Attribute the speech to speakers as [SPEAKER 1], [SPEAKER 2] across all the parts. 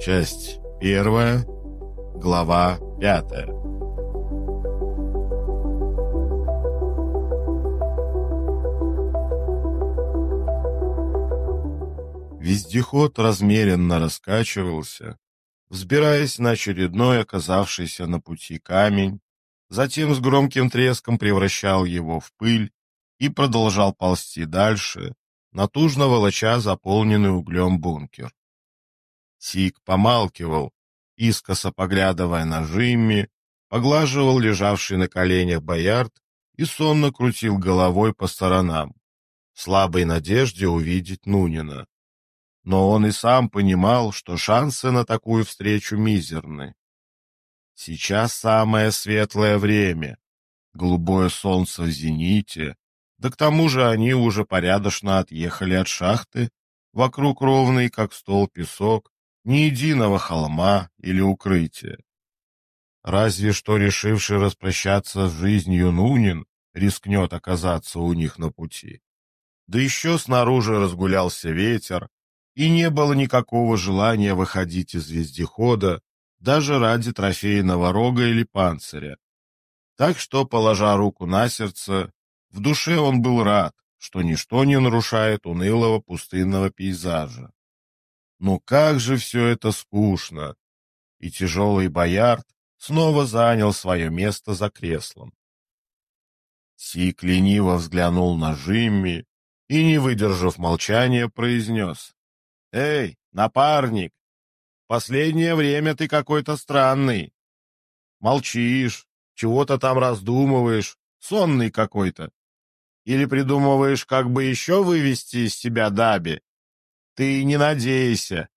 [SPEAKER 1] Часть первая, глава пятая. Вездеход размеренно раскачивался, взбираясь на очередной оказавшийся на пути камень, затем с громким треском превращал его в пыль и продолжал ползти дальше, натужно волоча заполненный углем бункер. Сик помалкивал, искоса поглядывая на Жимми, поглаживал лежавший на коленях боярд и сонно крутил головой по сторонам, в слабой надежде увидеть Нунина. Но он и сам понимал, что шансы на такую встречу мизерны. Сейчас самое светлое время, голубое солнце в зените, да к тому же они уже порядочно отъехали от шахты, вокруг ровный, как стол, песок, ни единого холма или укрытия. Разве что решивший распрощаться с жизнью Нунин рискнет оказаться у них на пути. Да еще снаружи разгулялся ветер, и не было никакого желания выходить из вездехода даже ради трофейного рога или панциря. Так что, положа руку на сердце, в душе он был рад, что ничто не нарушает унылого пустынного пейзажа. Но как же все это скучно! И тяжелый боярд снова занял свое место за креслом. Сик лениво взглянул на Жимми и, не выдержав молчания, произнес. «Эй, напарник, последнее время ты какой-то странный. Молчишь, чего-то там раздумываешь, сонный какой-то. Или придумываешь, как бы еще вывести из себя Даби? Ты не надейся.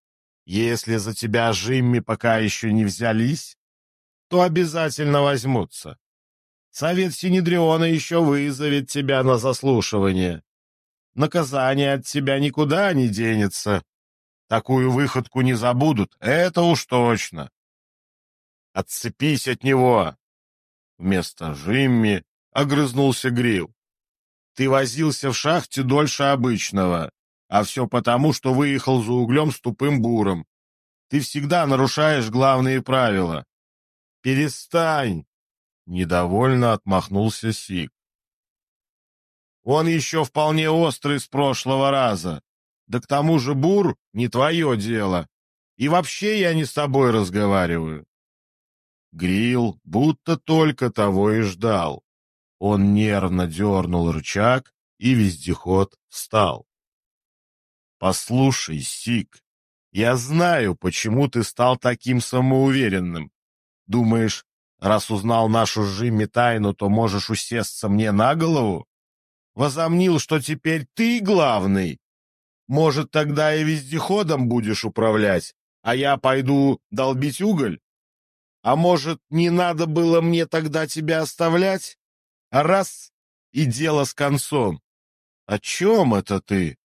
[SPEAKER 1] Если за тебя Жимми пока еще не взялись, то обязательно возьмутся. Совет Синедриона еще вызовет тебя на заслушивание. Наказание от тебя никуда не денется. Такую выходку не забудут, это уж точно. Отцепись от него. Вместо Жимми огрызнулся Грил. Ты возился в шахте дольше обычного, а все потому, что выехал за углем с тупым буром. Ты всегда нарушаешь главные правила. Перестань! Недовольно отмахнулся Сик. Он еще вполне острый с прошлого раза. Да к тому же бур не твое дело. И вообще я не с тобой разговариваю. Грил будто только того и ждал. Он нервно дернул рычаг, и вездеход встал. «Послушай, Сик, я знаю, почему ты стал таким самоуверенным. Думаешь, раз узнал нашу Жимми тайну, то можешь усесться мне на голову? Возомнил, что теперь ты главный? Может, тогда и вездеходом будешь управлять, а я пойду долбить уголь? А может, не надо было мне тогда тебя оставлять? А раз — и дело с концом. О чем это ты?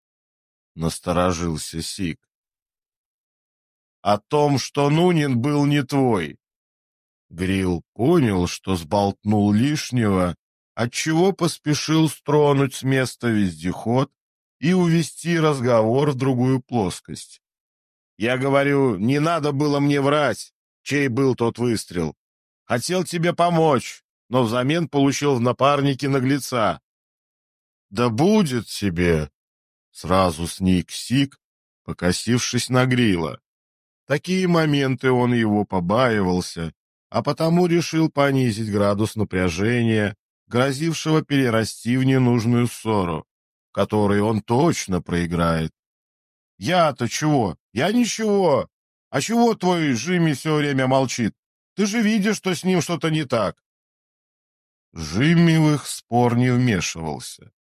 [SPEAKER 1] Насторожился Сик. О том, что Нунин был не твой. Грил понял, что сболтнул лишнего, отчего поспешил стронуть с места вездеход и увести разговор в другую плоскость. Я говорю, не надо было мне врать, чей был тот выстрел. Хотел тебе помочь, но взамен получил в напарнике наглеца. Да будет тебе! Сразу сник Сик, покосившись на Грила. Такие моменты он его побаивался, а потому решил понизить градус напряжения, грозившего перерасти в ненужную ссору который он точно проиграет. Я-то чего? Я ничего. А чего твой Жимми все время молчит? Ты же видишь, что с ним что-то не так. Жимми в их спор не вмешивался.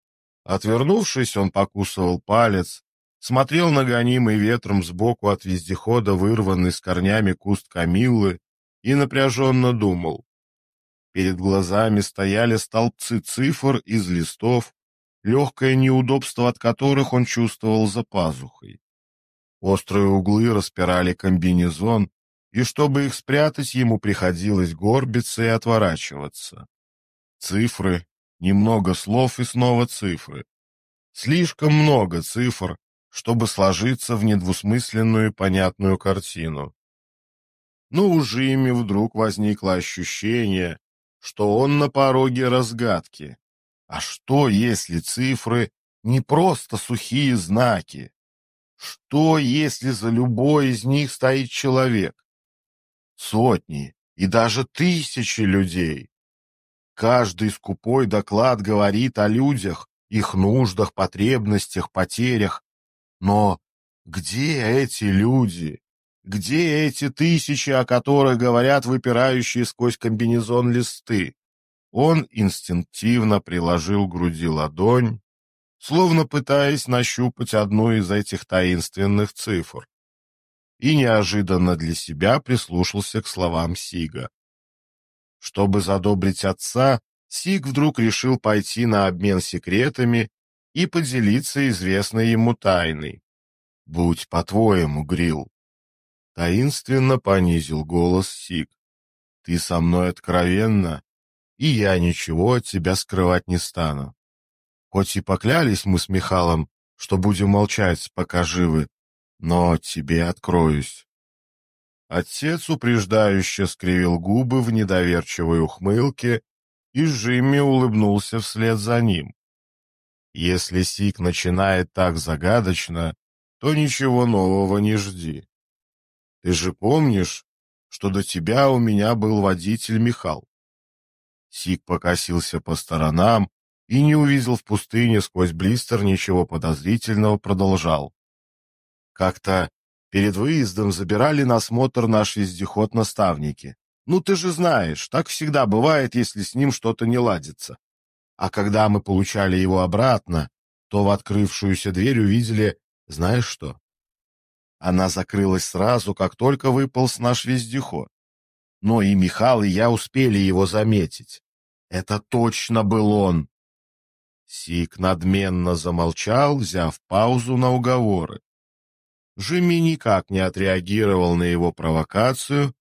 [SPEAKER 1] Отвернувшись, он покусывал палец, смотрел на гонимый ветром сбоку от вездехода вырванный с корнями куст камиллы и напряженно думал. Перед глазами стояли столбцы цифр из листов, легкое неудобство от которых он чувствовал за пазухой. Острые углы распирали комбинезон, и чтобы их спрятать, ему приходилось горбиться и отворачиваться. Цифры, немного слов и снова цифры. Слишком много цифр, чтобы сложиться в недвусмысленную понятную картину. Но у Жими вдруг возникло ощущение, что он на пороге разгадки. А что, если цифры не просто сухие знаки? Что, если за любой из них стоит человек? Сотни и даже тысячи людей. Каждый скупой доклад говорит о людях, их нуждах, потребностях, потерях. Но где эти люди? Где эти тысячи, о которых говорят выпирающие сквозь комбинезон листы? Он инстинктивно приложил к груди ладонь, словно пытаясь нащупать одну из этих таинственных цифр. И неожиданно для себя прислушался к словам Сига. Чтобы задобрить отца, Сиг вдруг решил пойти на обмен секретами и поделиться известной ему тайной. «Будь по-твоему, Грил, Таинственно понизил голос Сик. «Ты со мной откровенно, и я ничего от тебя скрывать не стану. Хоть и поклялись мы с Михалом, что будем молчать, пока живы, но тебе откроюсь». Отец упреждающе скривил губы в недоверчивой ухмылке, и Жимми улыбнулся вслед за ним. Если Сик начинает так загадочно, то ничего нового не жди. Ты же помнишь, что до тебя у меня был водитель Михал? Сик покосился по сторонам и не увидел в пустыне сквозь блистер ничего подозрительного, продолжал. Как-то перед выездом забирали на осмотр наш вездеход-наставники. Ну, ты же знаешь, так всегда бывает, если с ним что-то не ладится. А когда мы получали его обратно, то в открывшуюся дверь увидели, знаешь что? Она закрылась сразу, как только выполз наш вездеход. Но и Михал, и я успели его заметить. Это точно был он. Сик надменно замолчал, взяв паузу на уговоры. Жимми никак не отреагировал на его провокацию,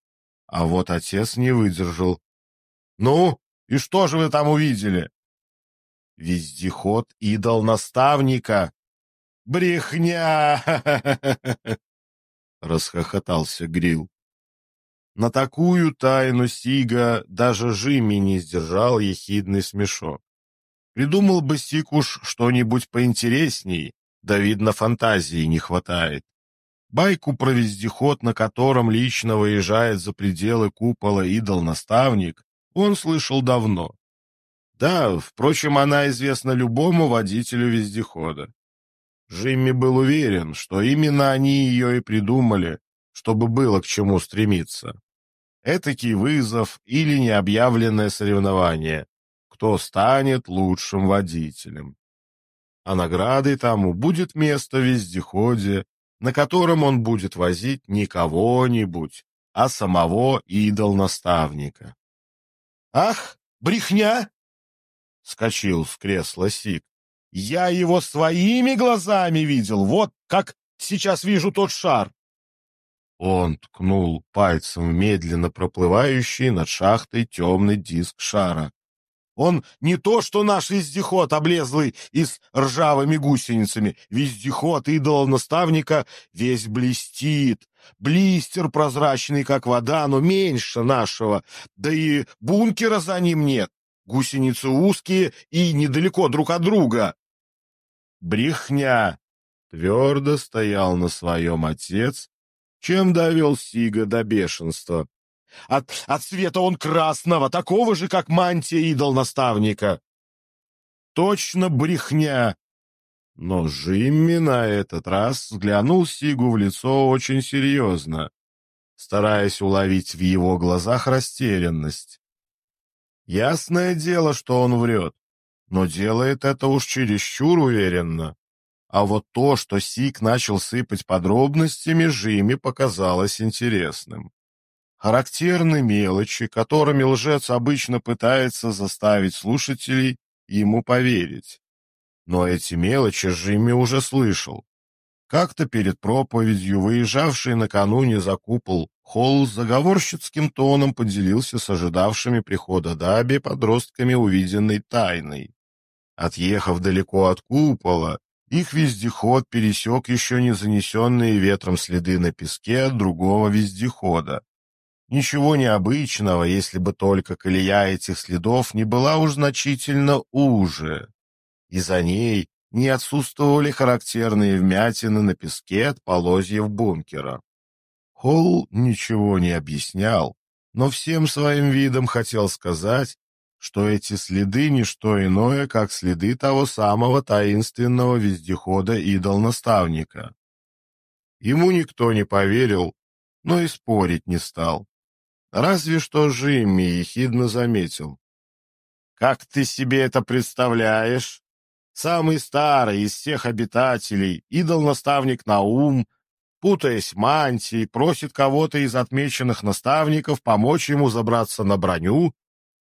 [SPEAKER 1] а вот отец не выдержал. — Ну, и что же вы там увидели? — Вездеход идол наставника. — Брехня! — расхохотался Грил. На такую тайну Сига даже Жими не сдержал ехидный смешок. Придумал бы Сиг уж что-нибудь поинтересней, да, видно, фантазии не хватает. Байку про вездеход, на котором лично выезжает за пределы купола идол-наставник, он слышал давно. Да, впрочем, она известна любому водителю вездехода. Джимми был уверен, что именно они ее и придумали, чтобы было к чему стремиться. Этакий вызов или необъявленное соревнование, кто станет лучшим водителем. А наградой тому будет место в вездеходе, на котором он будет возить не кого-нибудь, а самого идол-наставника. «Ах, брехня!» — скочил с кресла Сик. Я его своими глазами видел, вот как сейчас вижу тот шар. Он ткнул пальцем в медленно проплывающий над шахтой темный диск шара. Он не то, что наш вездеход, облезлый и с ржавыми гусеницами. Вездеход идола-наставника весь блестит. Блистер прозрачный, как вода, но меньше нашего. Да и бункера за ним нет. Гусеницы узкие и недалеко друг от друга. Брехня! Твердо стоял на своем отец, чем довел Сига до бешенства. От, от цвета он красного, такого же, как мантия идол-наставника. Точно брехня! Но Жимми на этот раз взглянул Сигу в лицо очень серьезно, стараясь уловить в его глазах растерянность. Ясное дело, что он врет но делает это уж чересчур уверенно. А вот то, что Сик начал сыпать подробностями, Жиме показалось интересным. Характерны мелочи, которыми лжец обычно пытается заставить слушателей ему поверить. Но эти мелочи Жимми уже слышал. Как-то перед проповедью, выезжавший накануне за купол, Холл с заговорщицким тоном поделился с ожидавшими прихода Даби подростками увиденной тайной. Отъехав далеко от купола, их вездеход пересек еще не занесенные ветром следы на песке другого вездехода. Ничего необычного, если бы только колея этих следов не была уж значительно уже, и за ней не отсутствовали характерные вмятины на песке от полозьев бункера. Холл ничего не объяснял, но всем своим видом хотел сказать, что эти следы — не что иное, как следы того самого таинственного вездехода идол-наставника. Ему никто не поверил, но и спорить не стал. Разве что Жимми ехидно заметил. «Как ты себе это представляешь? Самый старый из всех обитателей, идол-наставник Наум, путаясь мантии, просит кого-то из отмеченных наставников помочь ему забраться на броню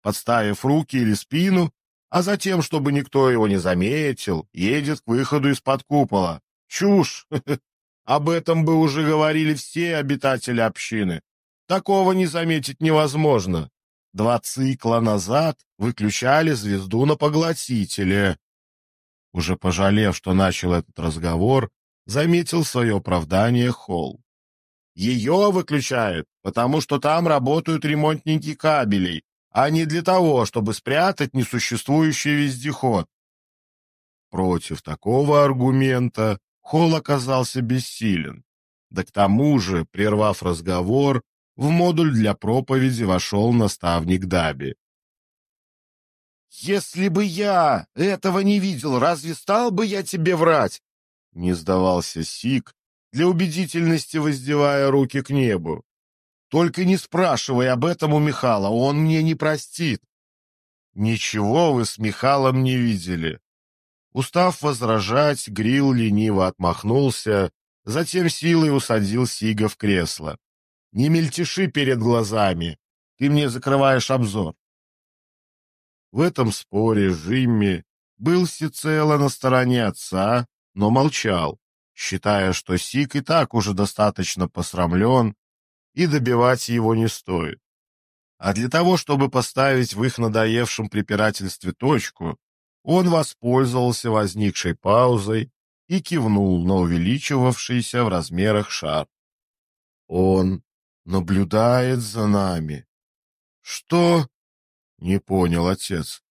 [SPEAKER 1] подставив руки или спину, а затем, чтобы никто его не заметил, едет к выходу из-под купола. Чушь! Об этом бы уже говорили все обитатели общины. Такого не заметить невозможно. Два цикла назад выключали звезду на поглотителе. Уже пожалев, что начал этот разговор, заметил свое оправдание Холл. Ее выключают, потому что там работают ремонтники кабелей, а не для того, чтобы спрятать несуществующий вездеход. Против такого аргумента Холл оказался бессилен. Да к тому же, прервав разговор, в модуль для проповеди вошел наставник Даби. «Если бы я этого не видел, разве стал бы я тебе врать?» Не сдавался Сик, для убедительности воздевая руки к небу. Только не спрашивай об этом у Михала, он мне не простит. Ничего вы с Михалом не видели. Устав возражать, Грил лениво отмахнулся, затем силой усадил Сига в кресло. Не мельтеши перед глазами, ты мне закрываешь обзор. В этом споре Жимми был всецело на стороне отца, но молчал, считая, что Сик и так уже достаточно посрамлен и добивать его не стоит. А для того, чтобы поставить в их надоевшем препирательстве точку, он воспользовался возникшей паузой и кивнул на увеличивавшийся в размерах шар. «Он наблюдает за нами». «Что?» — не понял отец.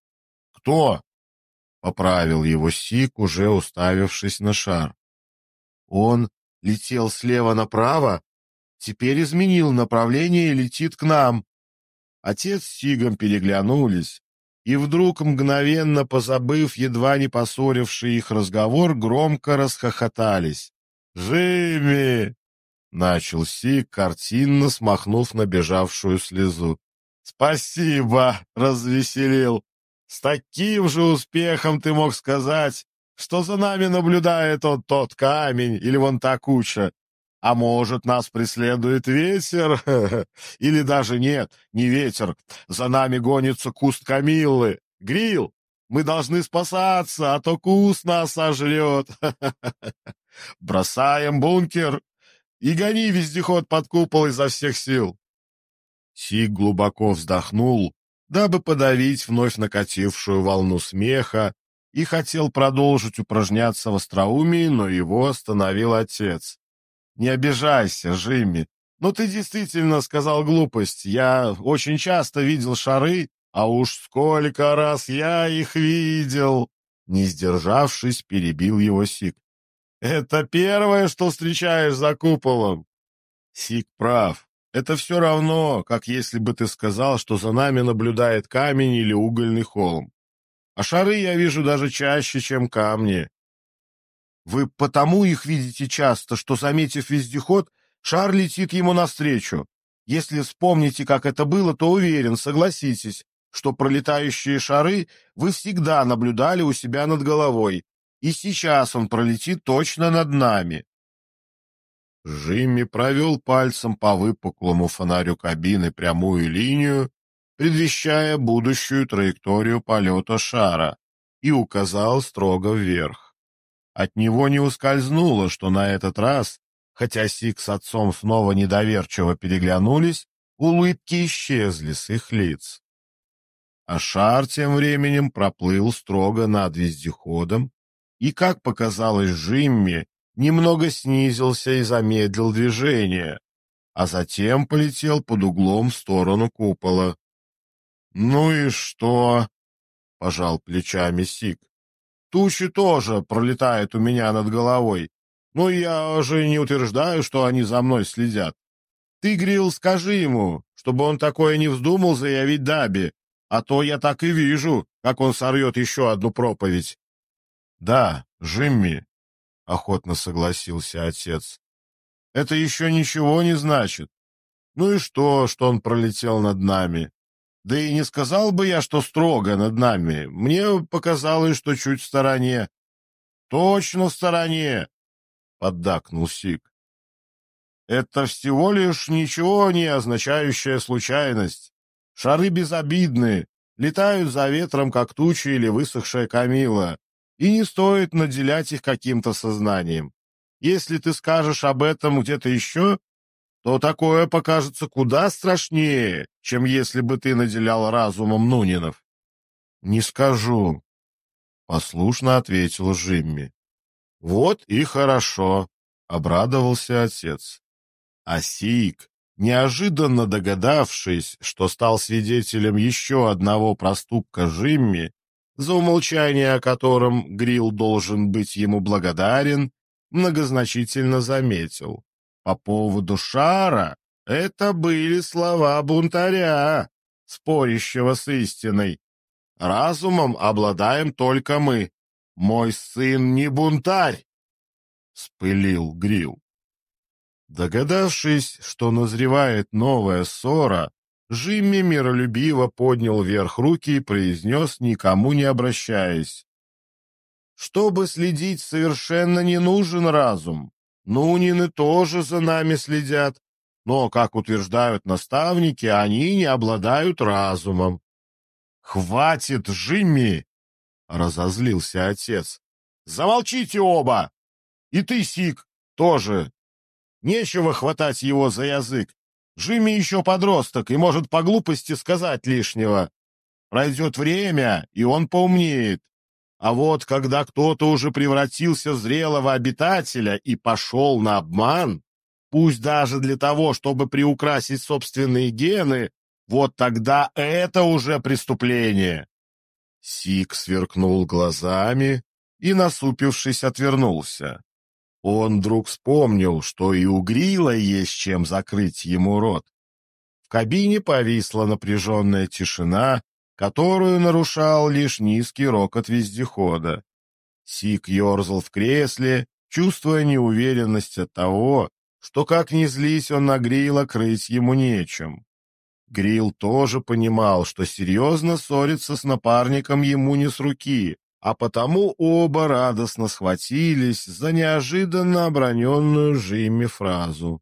[SPEAKER 1] «Кто?» — поправил его Сик, уже уставившись на шар. «Он летел слева направо, Теперь изменил направление и летит к нам. Отец с Сигом переглянулись, и вдруг, мгновенно позабыв едва не поссоривший их разговор, громко расхохотались. «Жимми!» — начал Сиг, картинно смахнув набежавшую слезу. «Спасибо!» — развеселил. «С таким же успехом ты мог сказать, что за нами наблюдает он тот камень или вон та куча. А может, нас преследует ветер? Или даже нет, не ветер. За нами гонится куст Камиллы. Грил, мы должны спасаться, а то куст нас сожрет. Бросаем бункер и гони вездеход под купол изо всех сил. Сиг глубоко вздохнул, дабы подавить вновь накатившую волну смеха, и хотел продолжить упражняться в остроумии, но его остановил отец. Не обижайся, Жимми. Но ты действительно сказал глупость. Я очень часто видел шары, а уж сколько раз я их видел. Не сдержавшись, перебил его Сик. Это первое, что встречаешь за куполом. Сик прав. Это все равно, как если бы ты сказал, что за нами наблюдает камень или угольный холм. А шары я вижу даже чаще, чем камни. Вы потому их видите часто, что, заметив вездеход, шар летит ему навстречу. Если вспомните, как это было, то уверен, согласитесь, что пролетающие шары вы всегда наблюдали у себя над головой, и сейчас он пролетит точно над нами. Жимми провел пальцем по выпуклому фонарю кабины прямую линию, предвещая будущую траекторию полета шара, и указал строго вверх. От него не ускользнуло, что на этот раз, хотя Сик с отцом снова недоверчиво переглянулись, улыбки исчезли с их лиц. А шар тем временем проплыл строго над вездеходом и, как показалось Жимми, немного снизился и замедлил движение, а затем полетел под углом в сторону купола. «Ну и что?» — пожал плечами Сик. «Тучи тоже пролетают у меня над головой, но я же не утверждаю, что они за мной следят. Ты, Грил, скажи ему, чтобы он такое не вздумал заявить Даби, а то я так и вижу, как он сорвет еще одну проповедь. — Да, Жимми, — охотно согласился отец. — Это еще ничего не значит. Ну и что, что он пролетел над нами? Да и не сказал бы я, что строго над нами. Мне показалось, что чуть в стороне. — Точно в стороне, — поддакнул Сик. Это всего лишь ничего не означающая случайность. Шары безобидны, летают за ветром, как тучи или высохшая камила, и не стоит наделять их каким-то сознанием. Если ты скажешь об этом где-то еще, то такое покажется куда страшнее, чем если бы ты наделял разумом Нунинов. — Не скажу, — послушно ответил Жимми. — Вот и хорошо, — обрадовался отец. А Сик, неожиданно догадавшись, что стал свидетелем еще одного проступка Жимми, за умолчание о котором Грил должен быть ему благодарен, многозначительно заметил. По поводу шара это были слова бунтаря, спорящего с истиной. Разумом обладаем только мы. Мой сын не бунтарь, — спылил Грил. Догадавшись, что назревает новая ссора, Жимми миролюбиво поднял вверх руки и произнес, никому не обращаясь. «Чтобы следить, совершенно не нужен разум. Нунины тоже за нами следят, но, как утверждают наставники, они не обладают разумом». «Хватит, Жимми!» — разозлился отец. «Замолчите оба! И ты, Сик, тоже Нечего хватать его за язык. Жимми еще подросток и может по глупости сказать лишнего. Пройдет время, и он поумнеет. А вот когда кто-то уже превратился в зрелого обитателя и пошел на обман, пусть даже для того, чтобы приукрасить собственные гены, вот тогда это уже преступление. Сик сверкнул глазами и, насупившись, отвернулся. Он вдруг вспомнил, что и у Грила есть чем закрыть ему рот. В кабине повисла напряженная тишина, которую нарушал лишь низкий рокот вездехода. Сик ерзал в кресле, чувствуя неуверенность от того, что как ни злись он на Грила, крыть ему нечем. Грил тоже понимал, что серьезно ссориться с напарником ему не с руки, а потому оба радостно схватились за неожиданно оброненную Жимми фразу.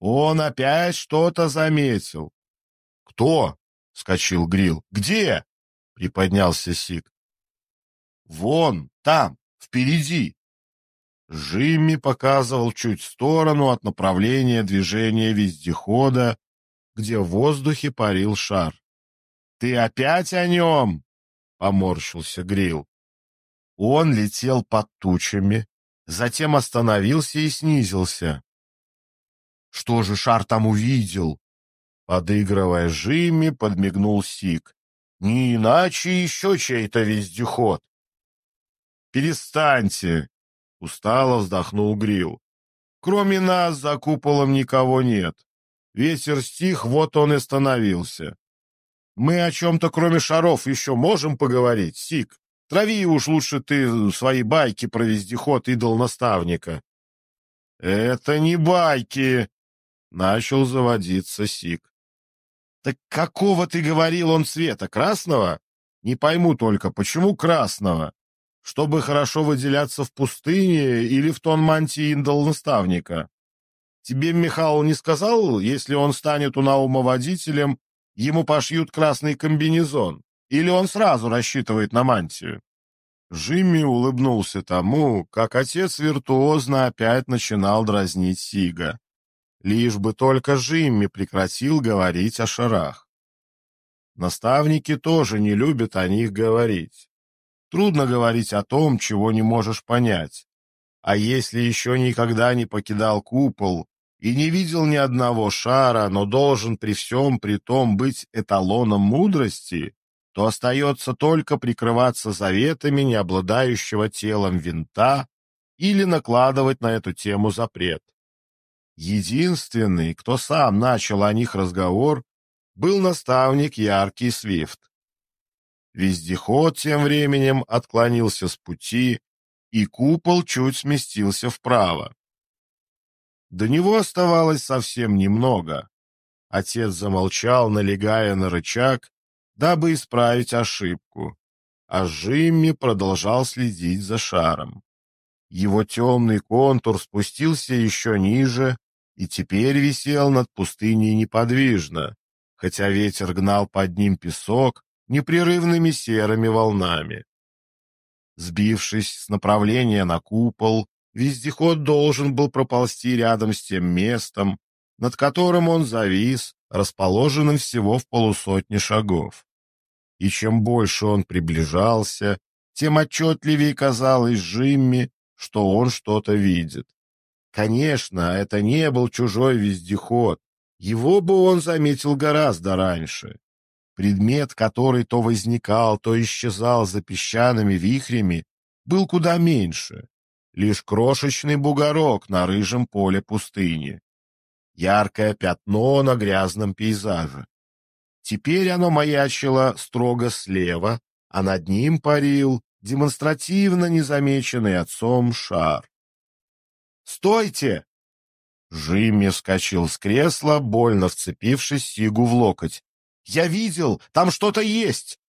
[SPEAKER 1] Он опять что-то заметил. «Кто?» — скочил Грил. «Где?» — приподнялся Сик. «Вон, там, впереди!» Жимми показывал чуть в сторону от направления движения вездехода, где в воздухе парил шар. «Ты опять о нем?» — поморщился Грил. Он летел под тучами, затем остановился и снизился. «Что же шар там увидел?» Подыгрывая Жимми, подмигнул Сик. «Не иначе еще чей-то вездеход». «Перестаньте!» — устало вздохнул Грил. «Кроме нас за куполом никого нет. Ветер стих, вот он и становился. Мы о чем-то, кроме шаров, еще можем поговорить, Сик? Трави уж лучше ты свои байки про вездеход идол-наставника. — Это не байки! — начал заводиться Сик. — Так какого ты говорил он цвета? Красного? Не пойму только, почему красного? Чтобы хорошо выделяться в пустыне или в тон мантии идол-наставника? Тебе Михаил не сказал, если он станет у Наума водителем, ему пошьют красный комбинезон, или он сразу рассчитывает на мантию. Жимми улыбнулся тому, как отец виртуозно опять начинал дразнить Сига. Лишь бы только Жимми прекратил говорить о шарах. Наставники тоже не любят о них говорить. Трудно говорить о том, чего не можешь понять. А если еще никогда не покидал купол и не видел ни одного шара, но должен при всем при том быть эталоном мудрости, то остается только прикрываться заветами не обладающего телом винта или накладывать на эту тему запрет. Единственный, кто сам начал о них разговор, был наставник Яркий Свифт. Вездеход тем временем отклонился с пути, и купол чуть сместился вправо. До него оставалось совсем немного. Отец замолчал, налегая на рычаг, дабы исправить ошибку, а Жимми продолжал следить за шаром. Его темный контур спустился еще ниже и теперь висел над пустыней неподвижно, хотя ветер гнал под ним песок непрерывными серыми волнами. Сбившись с направления на купол, вездеход должен был проползти рядом с тем местом, над которым он завис, расположенным всего в полусотни шагов. И чем больше он приближался, тем отчетливее казалось Жимми, что он что-то видит. Конечно, это не был чужой вездеход, его бы он заметил гораздо раньше. Предмет, который то возникал, то исчезал за песчаными вихрями, был куда меньше. Лишь крошечный бугорок на рыжем поле пустыни. Яркое пятно на грязном пейзаже. Теперь оно маячило строго слева, а над ним парил демонстративно незамеченный отцом шар. «Стойте!» Жимми вскочил с кресла, больно вцепившись Сигу в локоть. Я видел, там что-то есть!»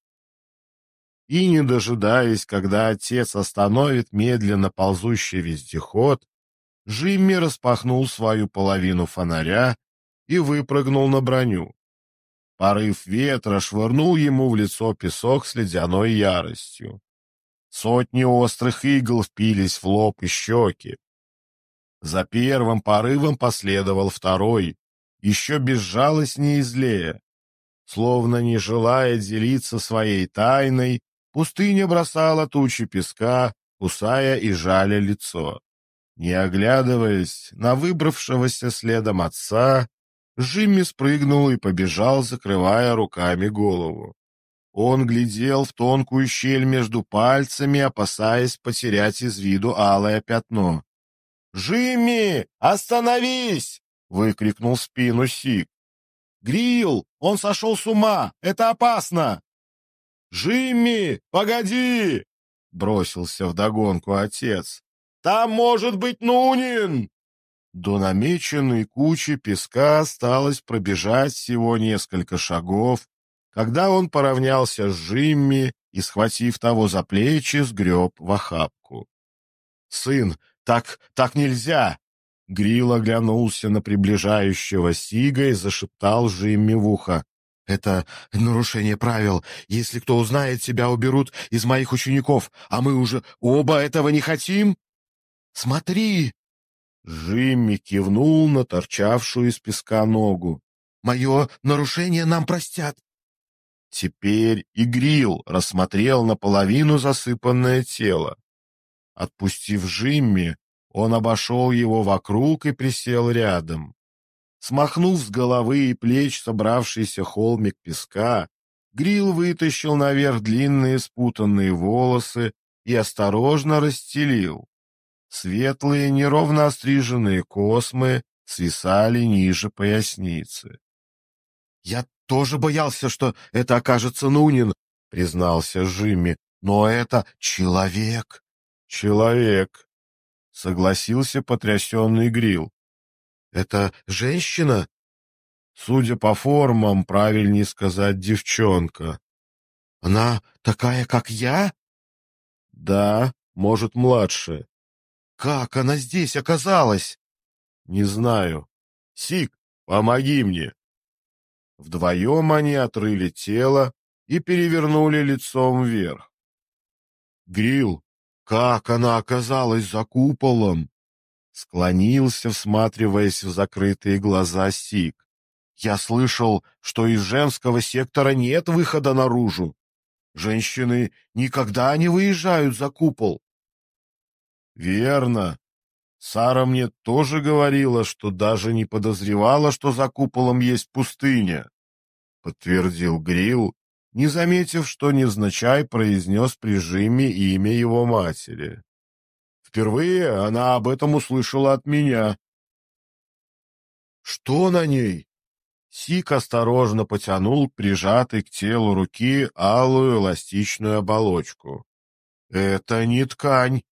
[SPEAKER 1] И, не дожидаясь, когда отец остановит медленно ползущий вездеход, Жимми распахнул свою половину фонаря и выпрыгнул на броню. Порыв ветра швырнул ему в лицо песок с ледяной яростью. Сотни острых игл впились в лоб и щеки. За первым порывом последовал второй, еще безжалостнее и злее. Словно не желая делиться своей тайной, пустыня бросала тучи песка, кусая и жаля лицо. Не оглядываясь на выбравшегося следом отца, Жимми спрыгнул и побежал, закрывая руками голову. Он глядел в тонкую щель между пальцами, опасаясь потерять из виду алое пятно. «Жимми, остановись!» — выкрикнул в спину Сик. Грил, он сошел с ума! Это опасно!» «Жимми, погоди!» — бросился вдогонку отец. «Там может быть Нунин!» До намеченной кучи песка осталось пробежать всего несколько шагов, когда он поравнялся с Жимми и, схватив того за плечи, сгреб в охапку. «Сын, так, так нельзя! Грил оглянулся на приближающего Сига и зашептал Жимми в ухо. «Это нарушение правил. Если кто узнает, тебя уберут из моих учеников, а мы уже оба этого не хотим?» «Смотри!» Жимми кивнул на торчавшую из песка ногу. «Мое нарушение нам простят!» Теперь и Грил рассмотрел наполовину засыпанное тело. Отпустив Жимми, он обошел его вокруг и присел рядом. Смахнув с головы и плеч собравшийся холмик песка, Грил вытащил наверх длинные спутанные волосы и осторожно расстелил. Светлые, неровно остриженные космы свисали ниже поясницы. — Я тоже боялся, что это окажется Нунин, — признался Жимми, — но это человек. — Человек, согласился потрясенный Грил. «Это женщина?» Судя по формам, правильнее сказать девчонка. «Она такая, как я?» «Да, может, младше». «Как она здесь оказалась?» «Не знаю. Сик, помоги мне». Вдвоем они отрыли тело и перевернули лицом вверх. Грил, как она оказалась за куполом? Склонился, всматриваясь в закрытые глаза Сик. Я слышал, что из женского сектора нет выхода наружу. Женщины никогда не выезжают за купол. Верно. Сара мне тоже говорила, что даже не подозревала, что за куполом есть пустыня, подтвердил Грил, не заметив, что невзначай произнес при Жиме имя его матери. Впервые она об этом услышала от меня. Что на ней? Сик осторожно потянул прижатой к телу руки алую эластичную оболочку. Это не ткань.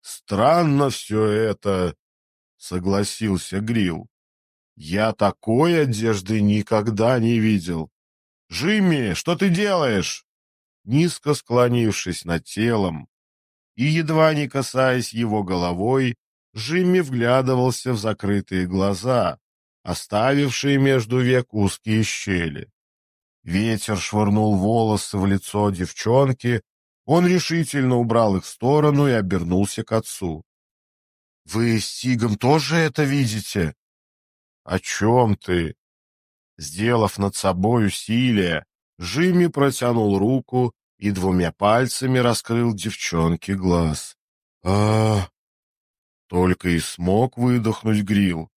[SPEAKER 1] Странно все это, согласился Грил. Я такой одежды никогда не видел. Жимми, что ты делаешь? Низко склонившись над телом и едва не касаясь его головой, Жимми вглядывался в закрытые глаза, оставившие между век узкие щели. Ветер швырнул волосы в лицо девчонки, он решительно убрал их в сторону и обернулся к отцу. — Вы с Сигом тоже это видите? — О чем ты? Сделав над собой усилие, Жимми протянул руку и двумя пальцами раскрыл девчонке глаз. а Только и смог выдохнуть Грил.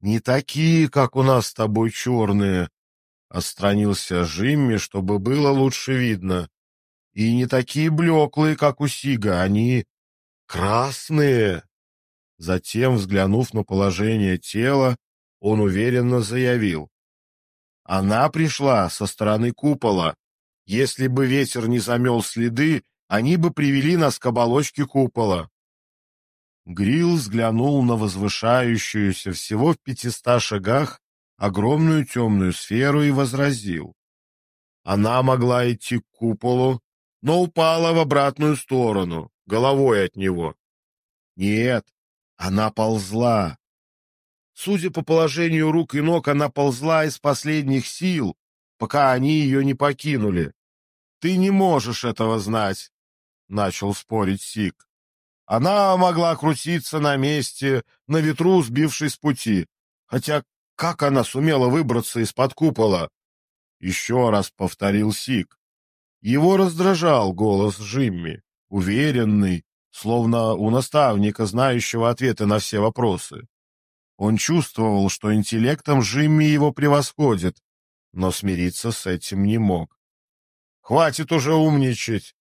[SPEAKER 1] Не такие, как у нас с тобой черные. Отстранился Жимми, чтобы было лучше видно. И не такие блеклые, как у Сига, они красные. Затем, взглянув на положение тела, он уверенно заявил. Она пришла со стороны купола. Если бы ветер не замел следы, они бы привели нас к оболочке купола. Грил взглянул на возвышающуюся всего в пятиста шагах огромную темную сферу и возразил. Она могла идти к куполу, но упала в обратную сторону, головой от него. Нет, она ползла. Судя по положению рук и ног, она ползла из последних сил, пока они ее не покинули. Ты не можешь этого знать, — начал спорить Сик. Она могла крутиться на месте, на ветру сбившись с пути. Хотя как она сумела выбраться из-под купола? Еще раз повторил Сик. Его раздражал голос Джимми, уверенный, словно у наставника, знающего ответы на все вопросы. Он чувствовал, что интеллектом Джимми его превосходит, но смириться с этим не мог. «Хватит уже умничать!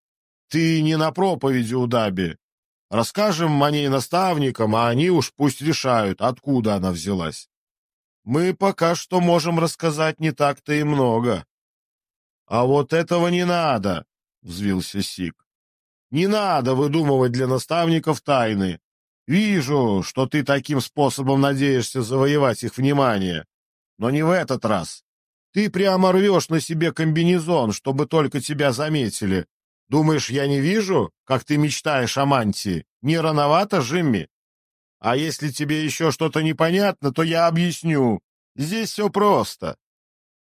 [SPEAKER 1] Ты не на проповеди у Даби, Расскажем о ней наставникам, а они уж пусть решают, откуда она взялась. Мы пока что можем рассказать не так-то и много. — А вот этого не надо, — взвился Сик. — Не надо выдумывать для наставников тайны. Вижу, что ты таким способом надеешься завоевать их внимание. Но не в этот раз. Ты прямо рвешь на себе комбинезон, чтобы только тебя заметили, Думаешь, я не вижу, как ты мечтаешь о мантии? Не рановато, Жимми? А если тебе еще что-то непонятно, то я объясню. Здесь все просто.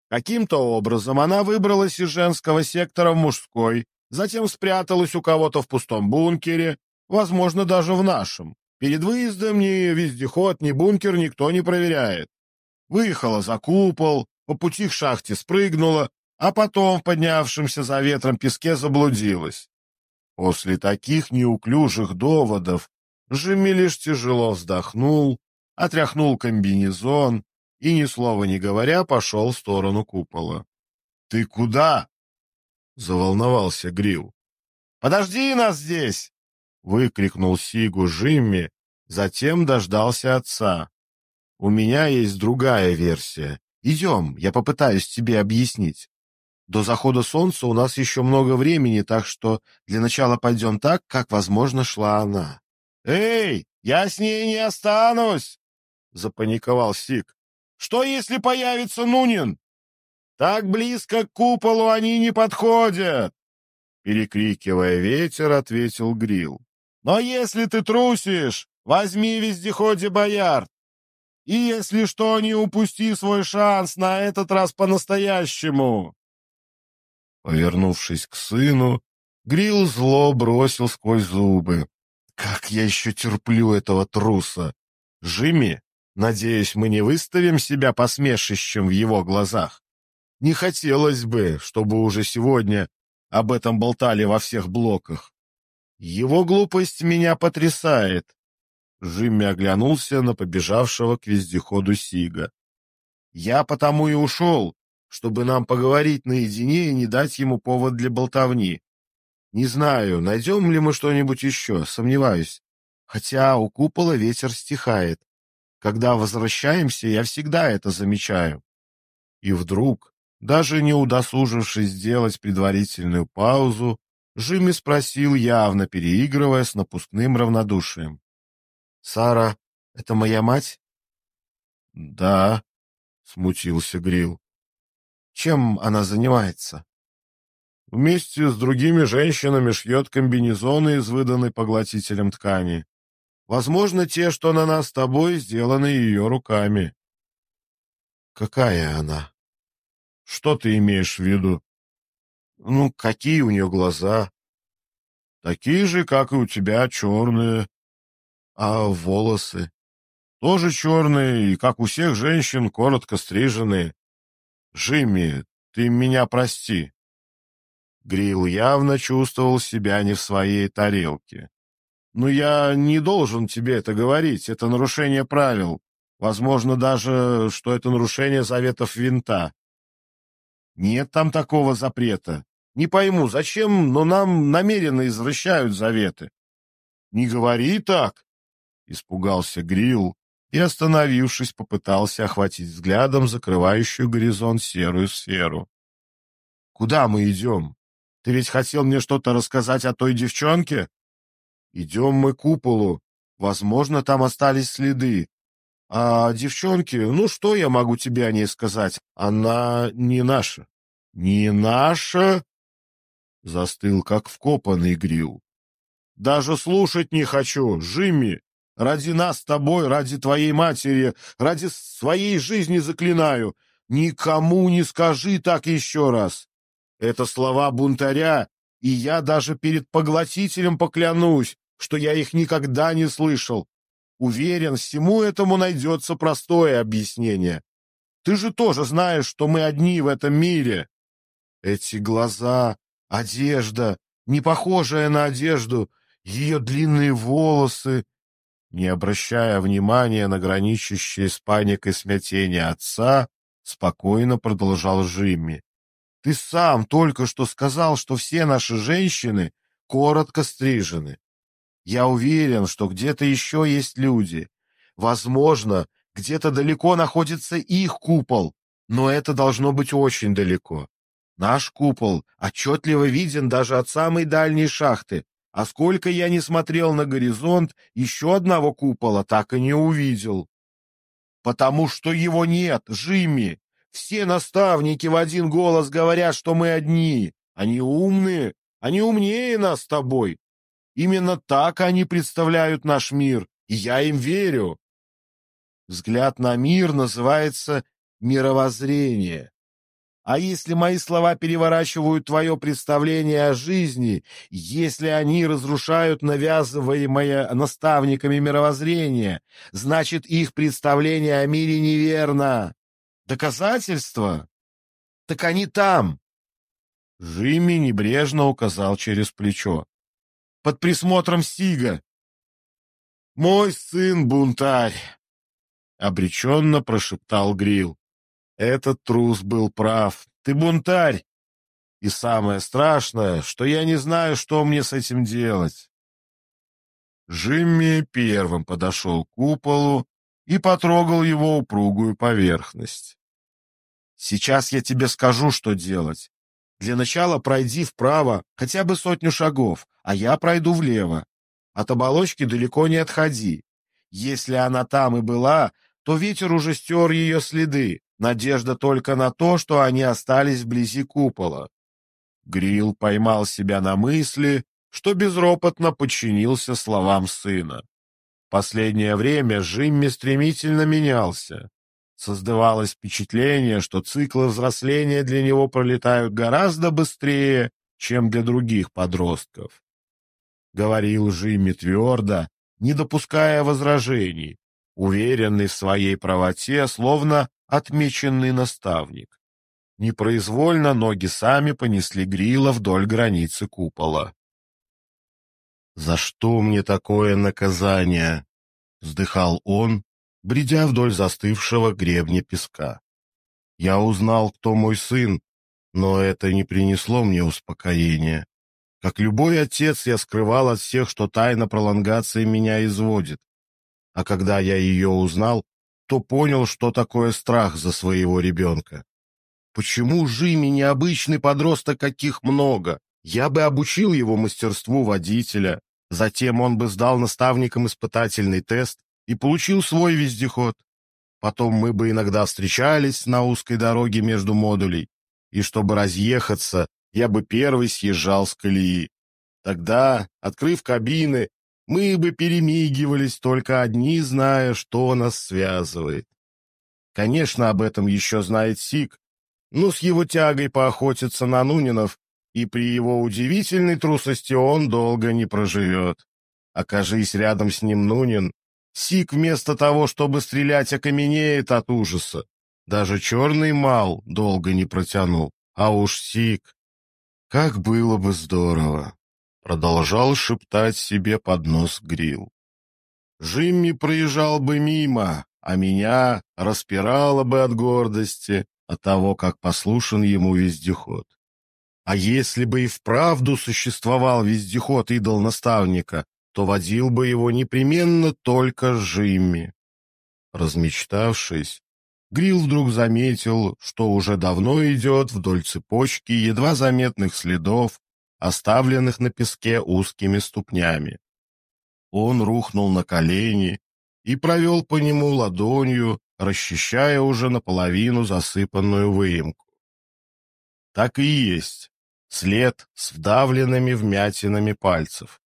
[SPEAKER 1] Каким-то образом она выбралась из женского сектора в мужской, затем спряталась у кого-то в пустом бункере, возможно, даже в нашем. Перед выездом ни вездеход, ни бункер никто не проверяет. Выехала за купол, по пути к шахте спрыгнула, а потом в поднявшемся за ветром песке заблудилась. После таких неуклюжих доводов Жимми лишь тяжело вздохнул, отряхнул комбинезон и, ни слова не говоря, пошел в сторону купола. — Ты куда? — заволновался Грил. — Подожди нас здесь! — выкрикнул Сигу Жимми, затем дождался отца. — У меня есть другая версия. Идем, я попытаюсь тебе объяснить. До захода солнца у нас еще много времени, так что для начала пойдем так, как, возможно, шла она. — Эй, я с ней не останусь! — запаниковал Сик. — Что, если появится Нунин? — Так близко к куполу они не подходят! Перекрикивая ветер, ответил Грил. — Но если ты трусишь, возьми вездеходе Боярд. И если что, не упусти свой шанс на этот раз по-настоящему. Повернувшись к сыну, Грил зло бросил сквозь зубы. «Как я еще терплю этого труса! Жими, надеюсь, мы не выставим себя посмешищем в его глазах. Не хотелось бы, чтобы уже сегодня об этом болтали во всех блоках. Его глупость меня потрясает. Жимми оглянулся на побежавшего к вездеходу Сига. Я потому и ушел, чтобы нам поговорить наедине и не дать ему повод для болтовни. Не знаю, найдем ли мы что-нибудь еще, сомневаюсь. Хотя у купола ветер стихает. Когда возвращаемся, я всегда это замечаю. И вдруг, даже не удосужившись сделать предварительную паузу, Жимми спросил, явно переигрывая с напускным равнодушием. — Сара, это моя мать? — Да, — смутился Грил. — Чем она занимается? — Вместе с другими женщинами шьет комбинезоны из выданной поглотителем ткани. Возможно, те, что на нас с тобой, сделаны ее руками. Какая она? Что ты имеешь в виду? Ну, какие у нее глаза? Такие же, как и у тебя, черные. А волосы? Тоже черные, и, как у всех женщин, коротко стриженные. Джимми, ты меня прости. Грил явно чувствовал себя не в своей тарелке. Но я не должен тебе это говорить, это нарушение правил. Возможно даже, что это нарушение заветов винта. Нет там такого запрета. Не пойму, зачем, но нам намеренно извращают заветы. Не говори так, испугался Грил и, остановившись, попытался охватить взглядом закрывающую горизонт серую сферу. Куда мы идем? Ты ведь хотел мне что-то рассказать о той девчонке? Идем мы к куполу. Возможно, там остались следы. А девчонки, ну что я могу тебе о ней сказать? Она не наша. Не наша? Застыл, как вкопанный грил. Даже слушать не хочу, Жимми. Ради нас с тобой, ради твоей матери, ради своей жизни заклинаю. Никому не скажи так еще раз. Это слова бунтаря, и я даже перед поглотителем поклянусь, что я их никогда не слышал. Уверен, всему этому найдется простое объяснение. Ты же тоже знаешь, что мы одни в этом мире. Эти глаза, одежда, не похожая на одежду, ее длинные волосы. Не обращая внимания на граничащее с паникой смятение отца, спокойно продолжал Жимми. Ты сам только что сказал, что все наши женщины коротко стрижены. Я уверен, что где-то еще есть люди. Возможно, где-то далеко находится их купол, но это должно быть очень далеко. Наш купол отчетливо виден даже от самой дальней шахты, а сколько я не смотрел на горизонт, еще одного купола так и не увидел. Потому что его нет, Жимми. Все наставники в один голос говорят, что мы одни. Они умные, они умнее нас с тобой. Именно так они представляют наш мир, и я им верю. Взгляд на мир называется мировоззрение. А если мои слова переворачивают твое представление о жизни, если они разрушают навязываемое наставниками мировоззрение, значит, их представление о мире неверно. Доказательства? Так они там. Жимми небрежно указал через плечо под присмотром Сига. «Мой сын бунтарь!» — обреченно прошептал Грил. «Этот трус был прав. Ты бунтарь! И самое страшное, что я не знаю, что мне с этим делать». Джимми первым подошел к куполу и потрогал его упругую поверхность. «Сейчас я тебе скажу, что делать. Для начала пройди вправо хотя бы сотню шагов, а я пройду влево. От оболочки далеко не отходи. Если она там и была, то ветер уже стер ее следы. Надежда только на то, что они остались вблизи купола. Грил поймал себя на мысли, что безропотно подчинился словам сына. Последнее время Жимми стремительно менялся. Создавалось впечатление, что циклы взросления для него пролетают гораздо быстрее, чем для других подростков. Говорил Жимми твердо, не допуская возражений, уверенный в своей правоте, словно отмеченный наставник. Непроизвольно ноги сами понесли Грила вдоль границы купола. «За что мне такое наказание?» — вздыхал он, бредя вдоль застывшего гребня песка. «Я узнал, кто мой сын, но это не принесло мне успокоения. Как любой отец, я скрывал от всех, что тайна пролонгации меня изводит. А когда я ее узнал, то понял, что такое страх за своего ребенка. Почему Жими необычный подросток, каких много? Я бы обучил его мастерству водителя, затем он бы сдал наставникам испытательный тест и получил свой вездеход. Потом мы бы иногда встречались на узкой дороге между модулей, и чтобы разъехаться, я бы первый съезжал с колеи. Тогда, открыв кабины, мы бы перемигивались, только одни зная, что нас связывает. Конечно, об этом еще знает Сик, но с его тягой поохотиться на Нунинов, и при его удивительной трусости он долго не проживет. Окажись рядом с ним Нунин, Сик вместо того, чтобы стрелять, окаменеет от ужаса. Даже черный мал долго не протянул, а уж Сик. Как было бы здорово! Продолжал шептать себе под нос Грил. Жимми проезжал бы мимо, а меня распирало бы от гордости, от того, как послушен ему вездеход. А если бы и вправду существовал вездеход идол наставника, то водил бы его непременно только Жимми. Размечтавшись, Грил вдруг заметил, что уже давно идет вдоль цепочки едва заметных следов, оставленных на песке узкими ступнями. Он рухнул на колени и провел по нему ладонью, расчищая уже наполовину засыпанную выемку. Так и есть. След с вдавленными вмятинами пальцев.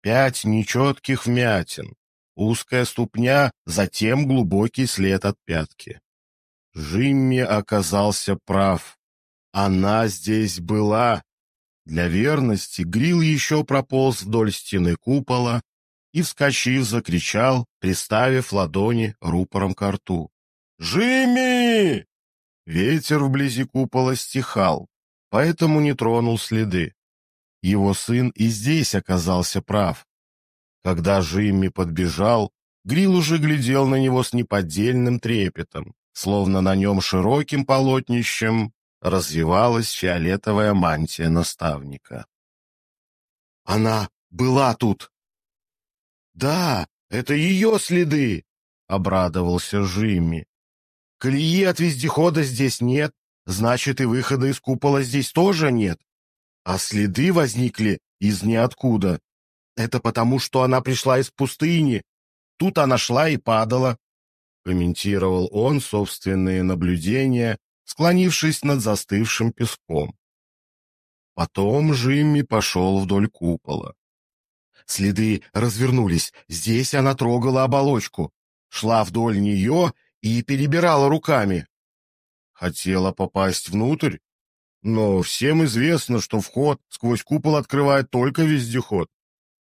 [SPEAKER 1] Пять нечетких вмятин. Узкая ступня, затем глубокий след от пятки. Жимми оказался прав. Она здесь была. Для верности Грил еще прополз вдоль стены купола, и, вскочив, закричал, приставив ладони рупором к рту. «Жими!» Ветер вблизи купола стихал, поэтому не тронул следы. Его сын и здесь оказался прав. Когда Жимми подбежал, Грил уже глядел на него с неподдельным трепетом, словно на нем широким полотнищем развивалась фиолетовая мантия наставника. «Она была тут!» «Да, это ее следы!» — обрадовался Жимми. «Колеи от вездехода здесь нет, значит, и выхода из купола здесь тоже нет. А следы возникли из ниоткуда. Это потому, что она пришла из пустыни. Тут она шла и падала», — комментировал он собственные наблюдения, склонившись над застывшим песком. Потом Жимми пошел вдоль купола. Следы развернулись. Здесь она трогала оболочку. Шла вдоль нее и перебирала руками. Хотела попасть внутрь, но всем известно, что вход сквозь купол открывает только вездеход.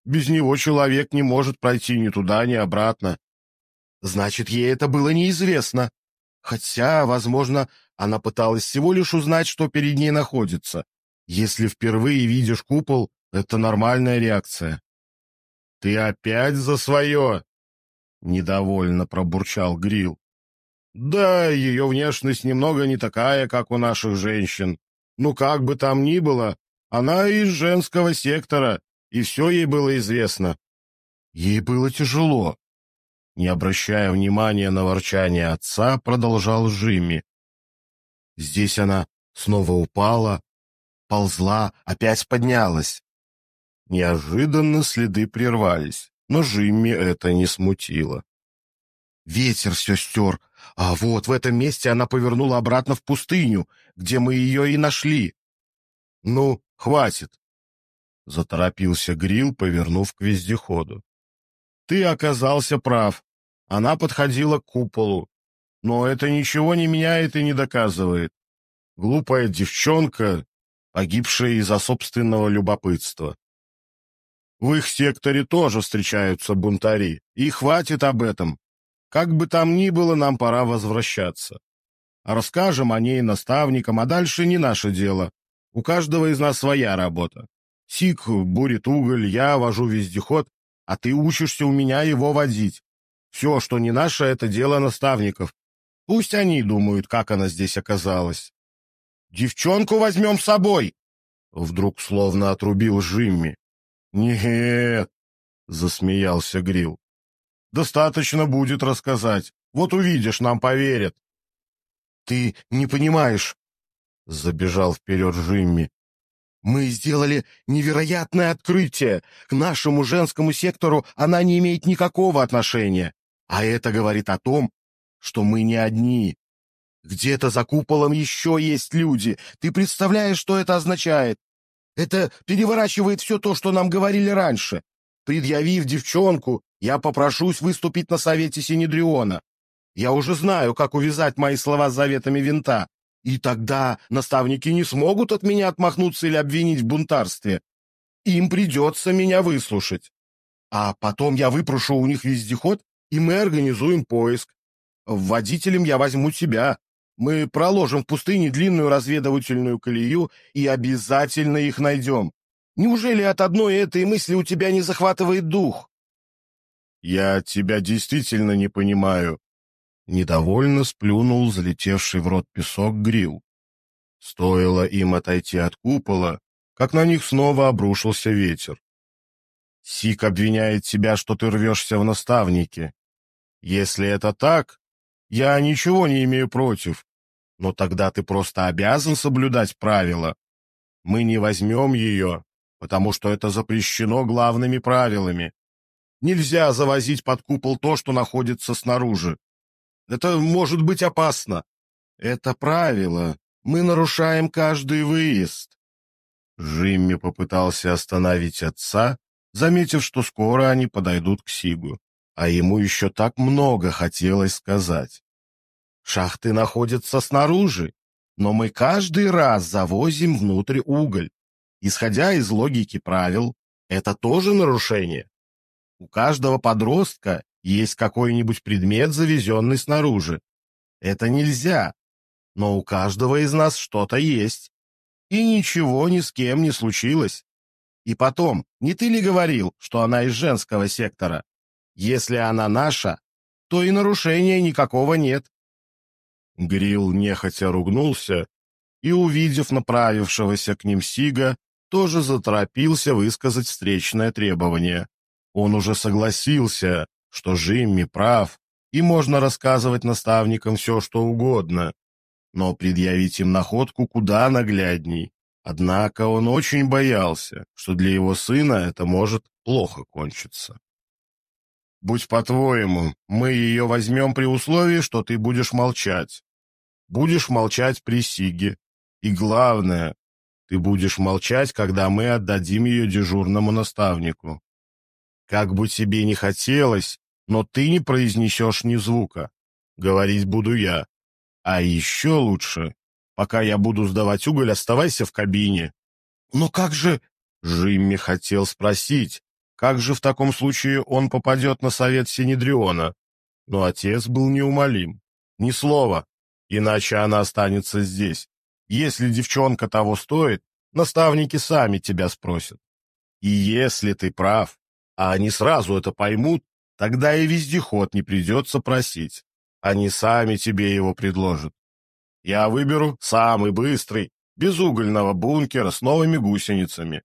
[SPEAKER 1] Без него человек не может пройти ни туда, ни обратно. Значит, ей это было неизвестно. Хотя, возможно, она пыталась всего лишь узнать, что перед ней находится. Если впервые видишь купол, это нормальная реакция. «Ты опять за свое?» — недовольно пробурчал Грил. «Да, ее внешность немного не такая, как у наших женщин. Ну, как бы там ни было, она из женского сектора, и все ей было известно. Ей было тяжело». Не обращая внимания на ворчание отца, продолжал Жимми. Здесь она снова упала, ползла, опять поднялась. Неожиданно следы прервались, но Жимми это не смутило. Ветер все стер, а вот в этом месте она повернула обратно в пустыню, где мы ее и нашли. — Ну, хватит! — заторопился Грил, повернув к вездеходу. — Ты оказался прав. Она подходила к куполу. Но это ничего не меняет и не доказывает. Глупая девчонка, погибшая из-за собственного любопытства. В их секторе тоже встречаются бунтари, и хватит об этом. Как бы там ни было, нам пора возвращаться. Расскажем о ней наставникам, а дальше не наше дело. У каждого из нас своя работа. Сик бурит уголь, я вожу вездеход, а ты учишься у меня его водить. Все, что не наше, это дело наставников. Пусть они думают, как она здесь оказалась. Девчонку возьмем с собой!» Вдруг словно отрубил Жимми. «Нет!» — засмеялся Грил. «Достаточно будет рассказать. Вот увидишь, нам поверят». «Ты не понимаешь!» — забежал вперед Жимми. «Мы сделали невероятное открытие. К нашему женскому сектору она не имеет никакого отношения. А это говорит о том, что мы не одни. Где-то за куполом еще есть люди. Ты представляешь, что это означает? Это переворачивает все то, что нам говорили раньше. Предъявив девчонку, я попрошусь выступить на совете Синедриона. Я уже знаю, как увязать мои слова с заветами винта. И тогда наставники не смогут от меня отмахнуться или обвинить в бунтарстве. Им придется меня выслушать. А потом я выпрошу у них вездеход, и мы организуем поиск. Водителем я возьму тебя. Мы проложим в пустыне длинную разведывательную колею и обязательно их найдем. Неужели от одной этой мысли у тебя не захватывает дух? Я тебя действительно не понимаю. Недовольно сплюнул залетевший в рот песок грил. Стоило им отойти от купола, как на них снова обрушился ветер. Сик обвиняет тебя, что ты рвешься в наставники. Если это так, я ничего не имею против. Но тогда ты просто обязан соблюдать правила. Мы не возьмем ее, потому что это запрещено главными правилами. Нельзя завозить под купол то, что находится снаружи. Это может быть опасно. Это правило. Мы нарушаем каждый выезд. Жимми попытался остановить отца, заметив, что скоро они подойдут к Сигу, а ему еще так много хотелось сказать. Шахты находятся снаружи, но мы каждый раз завозим внутрь уголь. Исходя из логики правил, это тоже нарушение. У каждого подростка есть какой-нибудь предмет, завезенный снаружи. Это нельзя, но у каждого из нас что-то есть. И ничего ни с кем не случилось. И потом, не ты ли говорил, что она из женского сектора? Если она наша, то и нарушения никакого нет. Грил нехотя ругнулся и, увидев направившегося к ним Сига, тоже заторопился высказать встречное требование. Он уже согласился, что Жимми прав, и можно рассказывать наставникам все, что угодно, но предъявить им находку куда наглядней. Однако он очень боялся, что для его сына это может плохо кончиться. «Будь по-твоему, мы ее возьмем при условии, что ты будешь молчать. Будешь молчать при Сиге. И главное, ты будешь молчать, когда мы отдадим ее дежурному наставнику. Как бы тебе ни хотелось, но ты не произнесешь ни звука. Говорить буду я. А еще лучше, пока я буду сдавать уголь, оставайся в кабине. Но как же... Жимми хотел спросить, как же в таком случае он попадет на совет Синедриона? Но отец был неумолим. Ни слова, иначе она останется здесь. Если девчонка того стоит, наставники сами тебя спросят. И если ты прав, а они сразу это поймут, тогда и вездеход не придется просить. Они сами тебе его предложат. Я выберу самый быстрый, без угольного бункера с новыми гусеницами.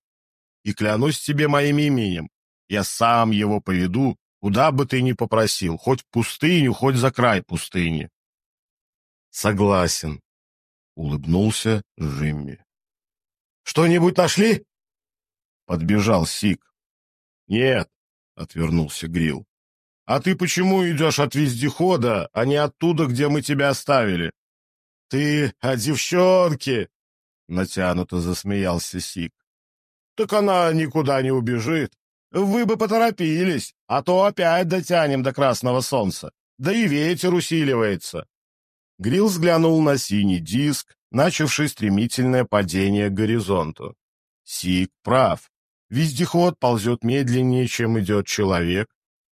[SPEAKER 1] И клянусь тебе моим именем, я сам его поведу, куда бы ты ни попросил, хоть в пустыню, хоть за край пустыни. Согласен, улыбнулся Жимми. Что-нибудь нашли? Подбежал Сик. Нет, отвернулся Грил. А ты почему идешь от вездехода, а не оттуда, где мы тебя оставили? Ты о девчонке, натянуто засмеялся Сик. Так она никуда не убежит. Вы бы поторопились, а то опять дотянем до красного солнца. Да и ветер усиливается. Грилл взглянул на синий диск, начавший стремительное падение к горизонту. Сик прав. Вездеход ползет медленнее, чем идет человек,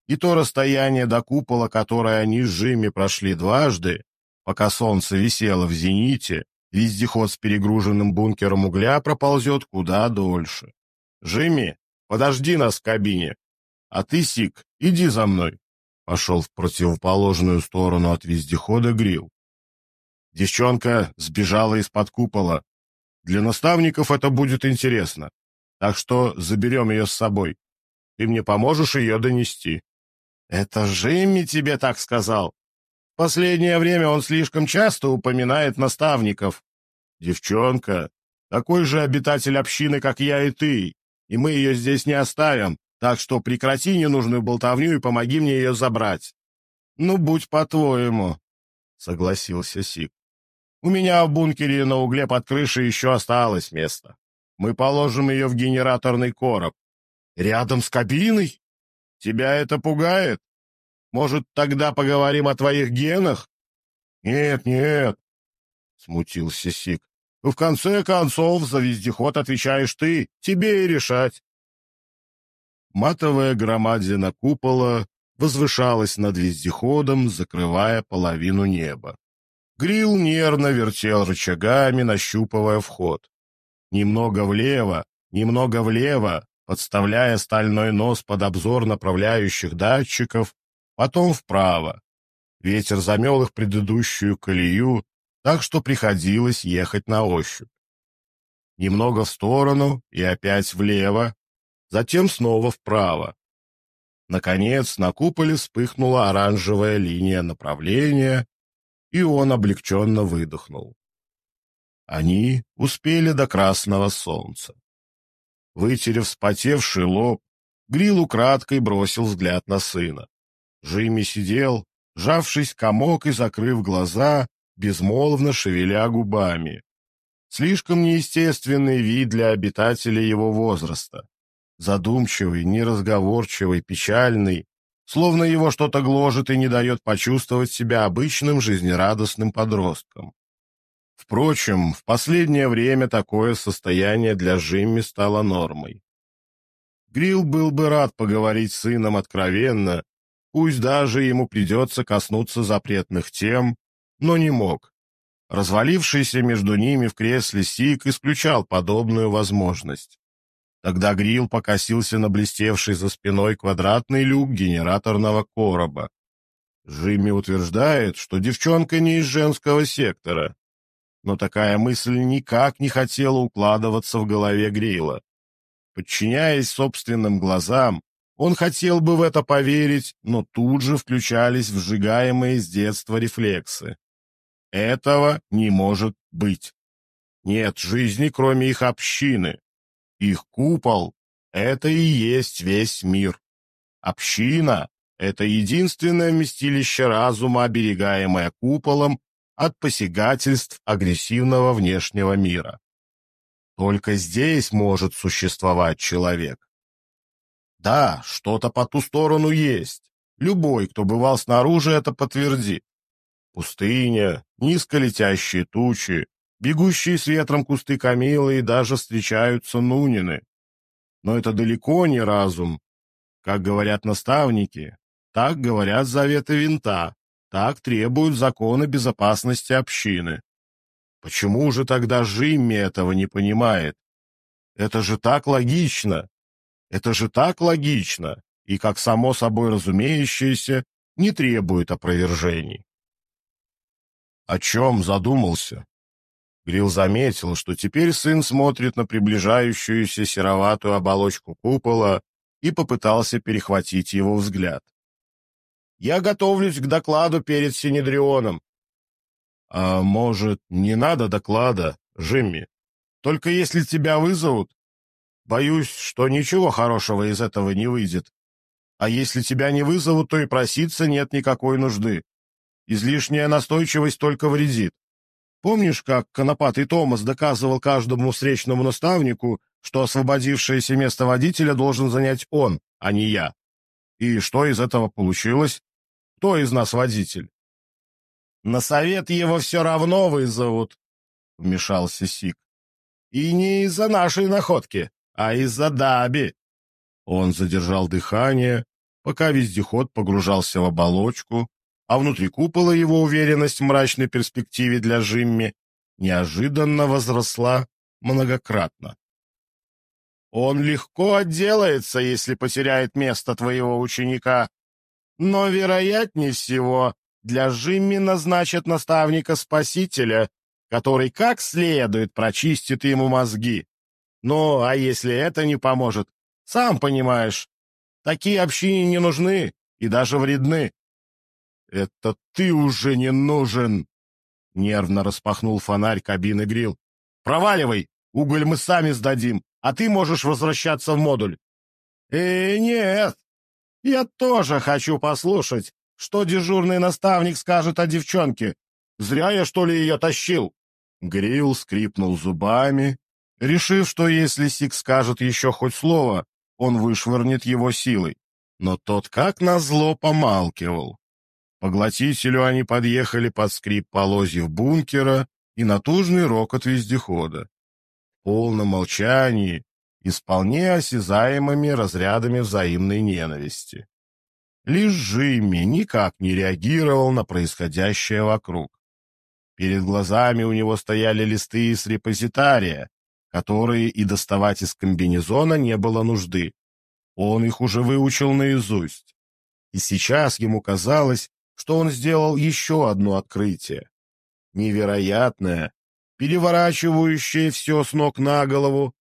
[SPEAKER 1] и то расстояние до купола, которое они с Жими прошли дважды, Пока солнце висело в зените, вездеход с перегруженным бункером угля проползет куда дольше. «Жимми, подожди нас в кабине. А ты, Сик, иди за мной». Пошел в противоположную сторону от вездехода Грил. Девчонка сбежала из-под купола. Для наставников это будет интересно. Так что заберем ее с собой. Ты мне поможешь ее донести. Это Жимми тебе так сказал? Последнее время он слишком часто упоминает наставников. Девчонка, такой же обитатель общины, как я и ты, и мы ее здесь не оставим, так что прекрати ненужную болтовню и помоги мне ее забрать. Ну, будь по-твоему, — согласился Сик. У меня в бункере на угле под крышей еще осталось место. Мы положим ее в генераторный короб. Рядом с кабиной? Тебя это пугает? Может, тогда поговорим о твоих генах? Нет, нет, — смутился Сик. В конце концов, за вездеход отвечаешь ты, тебе и решать. Матовая громадина купола возвышалась над вездеходом, закрывая половину неба. Грил нервно вертел рычагами, нащупывая вход. Немного влево, немного влево, подставляя стальной нос под обзор направляющих датчиков, потом вправо. Ветер замел их предыдущую колею, так что приходилось ехать на ощупь. Немного в сторону и опять влево, затем снова вправо. Наконец, на куполе вспыхнула оранжевая линия направления, и он облегченно выдохнул. Они успели до красного солнца. Вытерев вспотевший лоб, Грил украдкой бросил взгляд на сына. Жимми сидел, сжавшись комок и закрыв глаза, безмолвно шевеля губами. Слишком неестественный вид для обитателя его возраста. Задумчивый, неразговорчивый, печальный, словно его что-то гложет и не дает почувствовать себя обычным жизнерадостным подростком. Впрочем, в последнее время такое состояние для Жимми стало нормой. Грил был бы рад поговорить с сыном откровенно, пусть даже ему придется коснуться запретных тем, но не мог. Развалившийся между ними в кресле Сик исключал подобную возможность. Тогда Грил покосился на блестевший за спиной квадратный люк генераторного короба. Джимми утверждает, что девчонка не из женского сектора. Но такая мысль никак не хотела укладываться в голове Грила. Подчиняясь собственным глазам, он хотел бы в это поверить, но тут же включались вжигаемые с детства рефлексы. Этого не может быть. Нет жизни, кроме их общины. Их купол — это и есть весь мир. Община — это единственное вместилище разума, оберегаемое куполом от посягательств агрессивного внешнего мира. Только здесь может существовать человек. Да, что-то по ту сторону есть. Любой, кто бывал снаружи, это подтвердит. Пустыня, низко летящие тучи, бегущие с ветром кусты камилы и даже встречаются нунины. Но это далеко не разум. Как говорят наставники, так говорят заветы винта, так требуют законы безопасности общины. Почему же тогда Жимми этого не понимает? Это же так логично. Это же так логично и, как само собой разумеющееся, не требует опровержений. О чем задумался? Грил заметил, что теперь сын смотрит на приближающуюся сероватую оболочку купола и попытался перехватить его взгляд. «Я готовлюсь к докладу перед Синедрионом». «А может, не надо доклада, Жимми? Только если тебя вызовут, Боюсь, что ничего хорошего из этого не выйдет. А если тебя не вызовут, то и проситься нет никакой нужды. Излишняя настойчивость только вредит. Помнишь, как конопатый Томас доказывал каждому встречному наставнику, что освободившееся место водителя должен занять он, а не я? И что из этого получилось? Кто из нас водитель? — На совет его все равно вызовут, — вмешался Сик. — И не из-за нашей находки а из-за Даби. Он задержал дыхание, пока вездеход погружался в оболочку, а внутри купола его уверенность в мрачной перспективе для Жимми неожиданно возросла многократно. «Он легко отделается, если потеряет место твоего ученика, но, вероятнее всего, для Жимми назначат наставника-спасителя, который как следует прочистит ему мозги. Ну, а если это не поможет, сам понимаешь, такие общине не нужны и даже вредны. «Это ты уже не нужен!» Нервно распахнул фонарь кабины грил. «Проваливай! Уголь мы сами сдадим, а ты можешь возвращаться в модуль». «Э, нет! Я тоже хочу послушать, что дежурный наставник скажет о девчонке. Зря я, что ли, ее тащил?» Грил скрипнул зубами, решив, что если Сик скажет еще хоть слово, он вышвырнет его силой. Но тот как назло помалкивал. Поглотителю они подъехали под скрип полозьев бункера и натужный рокот вездехода. В полном молчании и осязаемыми разрядами взаимной ненависти. Лишь Жимми никак не реагировал на происходящее вокруг. Перед глазами у него стояли листы из репозитария, которые и доставать из комбинезона не было нужды. Он их уже выучил наизусть. И сейчас ему казалось, что он сделал еще одно открытие. Невероятное, переворачивающее все с ног на голову,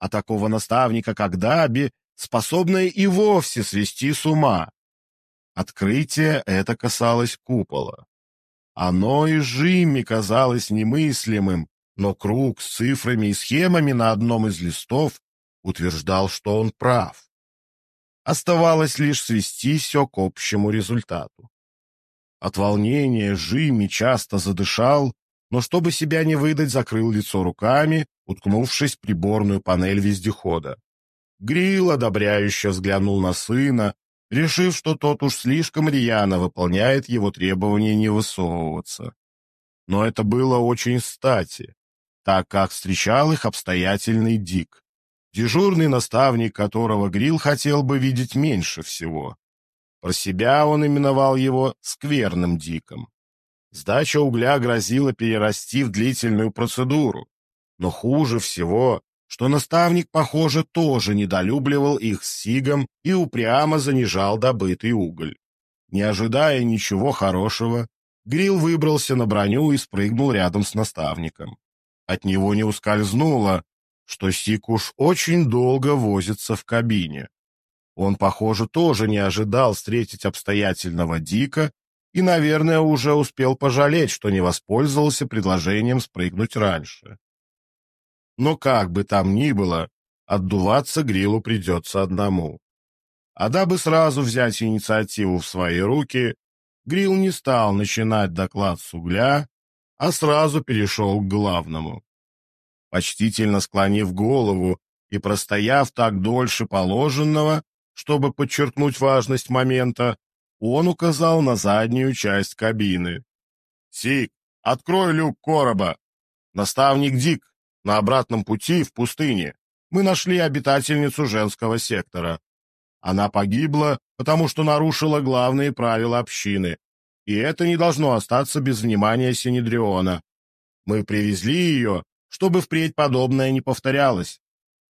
[SPEAKER 1] а такого наставника, как Даби, способное и вовсе свести с ума. Открытие это касалось купола. Оно и Жимми казалось немыслимым, но круг с цифрами и схемами на одном из листов утверждал, что он прав. Оставалось лишь свести все к общему результату. От волнения Жими часто задышал, но чтобы себя не выдать, закрыл лицо руками, уткнувшись в приборную панель вездехода. Грил одобряюще взглянул на сына, решив, что тот уж слишком рьяно выполняет его требование не высовываться. Но это было очень кстати, так как встречал их обстоятельный Дик, дежурный наставник которого Грил хотел бы видеть меньше всего. Про себя он именовал его «скверным диком». Сдача угля грозила перерасти в длительную процедуру. Но хуже всего, что наставник, похоже, тоже недолюбливал их с Сигом и упрямо занижал добытый уголь. Не ожидая ничего хорошего, Грил выбрался на броню и спрыгнул рядом с наставником. От него не ускользнуло, что Сик уж очень долго возится в кабине. Он, похоже, тоже не ожидал встретить обстоятельного Дика и, наверное, уже успел пожалеть, что не воспользовался предложением спрыгнуть раньше. Но как бы там ни было, отдуваться Грилу придется одному. А дабы сразу взять инициативу в свои руки, Грил не стал начинать доклад с угля, а сразу перешел к главному. Почтительно склонив голову и простояв так дольше положенного, чтобы подчеркнуть важность момента, он указал на заднюю часть кабины. «Сик, открой люк короба! Наставник Дик, на обратном пути в пустыне мы нашли обитательницу женского сектора. Она погибла, потому что нарушила главные правила общины, и это не должно остаться без внимания Синедриона. Мы привезли ее, чтобы впредь подобное не повторялось.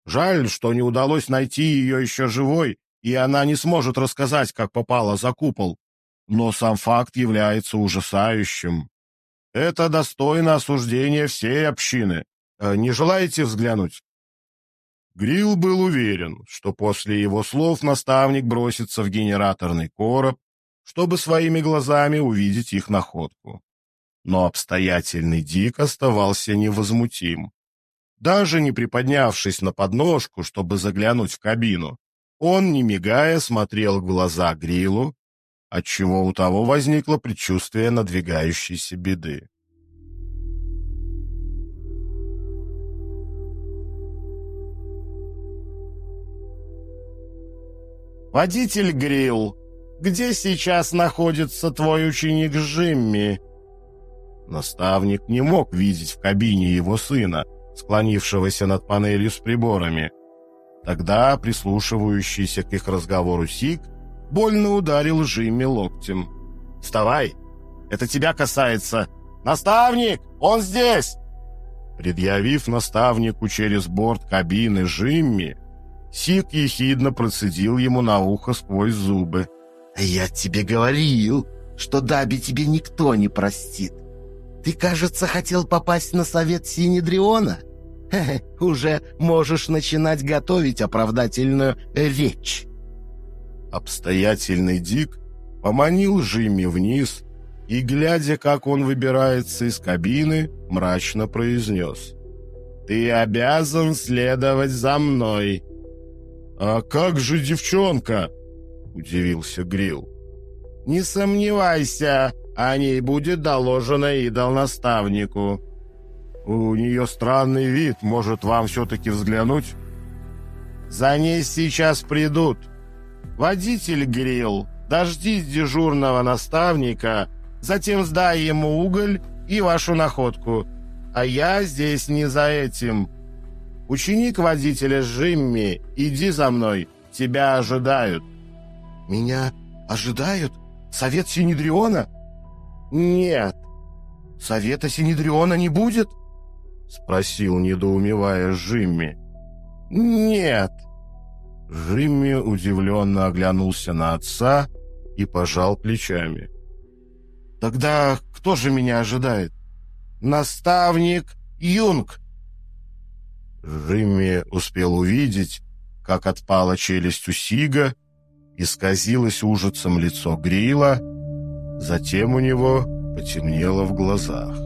[SPEAKER 1] Жаль, что не удалось найти ее еще живой и она не сможет рассказать, как попала за купол. Но сам факт является ужасающим. Это достойно осуждения всей общины. Э, не желаете взглянуть? Грил был уверен, что после его слов наставник бросится в генераторный короб, чтобы своими глазами увидеть их находку. Но обстоятельный Дик оставался невозмутим. Даже не приподнявшись на подножку, чтобы заглянуть в кабину, он, не мигая, смотрел в глаза Грилу, отчего у того возникло предчувствие надвигающейся беды. «Водитель Грил, где сейчас находится твой ученик Жимми?» Наставник не мог видеть в кабине его сына, склонившегося над панелью с приборами, Тогда прислушивающийся к их разговору Сик больно ударил Жимми локтем. вставай! Это тебя касается! Наставник! Он здесь!» Предъявив наставнику через борт кабины Жимми, Сик ехидно процедил ему на ухо сквозь зубы.
[SPEAKER 2] «Я тебе говорил, что Даби тебе никто не простит. Ты, кажется, хотел попасть на совет Синедриона? Уже можешь начинать готовить оправдательную речь».
[SPEAKER 1] Обстоятельный Дик поманил Жимми вниз и, глядя, как он выбирается из кабины, мрачно произнес. «Ты обязан следовать за мной». «А как же девчонка?» — удивился Грил. «Не сомневайся, о ней будет доложено идол-наставнику. У нее странный вид, может, вам все-таки взглянуть?» «За ней сейчас придут. Водитель Грил, дождись дежурного наставника, затем сдай ему уголь и вашу находку. А я здесь не за этим. Ученик водителя Жимми, иди за мной, тебя ожидают».
[SPEAKER 2] «Меня ожидают? Совет Синедриона?»
[SPEAKER 1] «Нет».
[SPEAKER 2] «Совета Синедриона не будет?»
[SPEAKER 1] — спросил, недоумевая Жимми.
[SPEAKER 2] «Нет».
[SPEAKER 1] Жимми удивленно оглянулся на отца и пожал плечами.
[SPEAKER 2] «Тогда кто же меня ожидает?» «Наставник Юнг».
[SPEAKER 1] Жимми успел увидеть, как отпала челюсть у Сига, исказилось ужасом лицо Грила, затем у него потемнело в глазах.